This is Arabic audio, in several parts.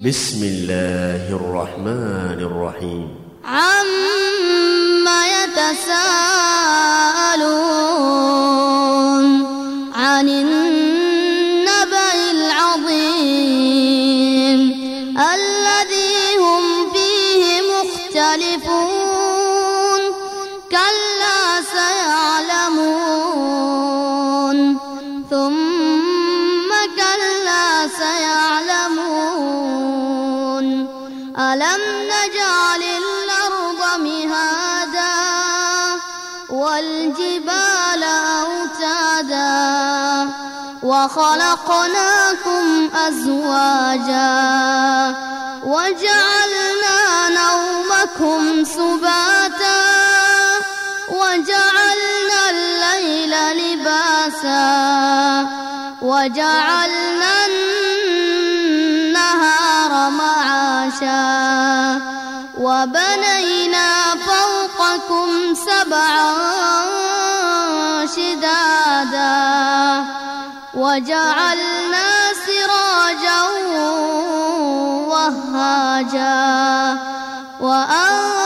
بسم الله الرحمن الرحيم عم يتساءلون عن ألم نجعل الأرض مهادا والجبال أوتادا وخلقناكم أزواجا وجعلنا نومكم سباتا وجعلنا الليل لباسا وجعلنا وبنينا فوقكم سبعا شدادا وجعلنا سراجا وهاجا وأنزلنا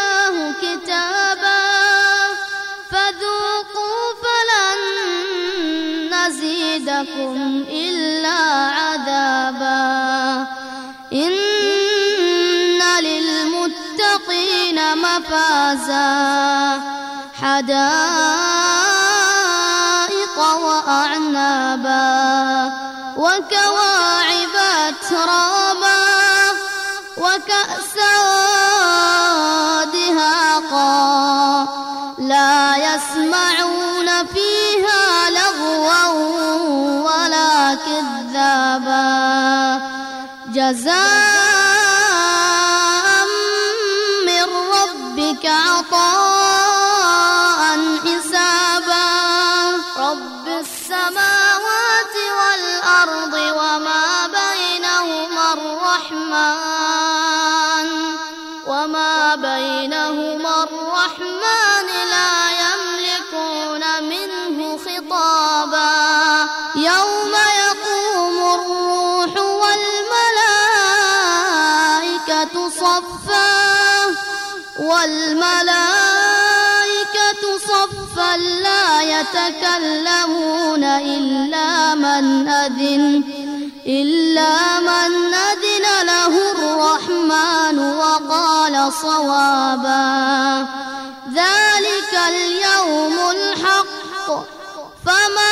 نزيدكم إلا عذابا. إن للمتقين مفازا. حدائق وأعنابا. وكواعب أترابا. وكأسا دهاقا. لا يسمعون فيها جزاء من ربك عطاء. صفا والملائكة صفا لا يتكلمون إلا من أذن إلا من أذن له الرحمن وقال صوابا. ذلك اليوم الحق فمن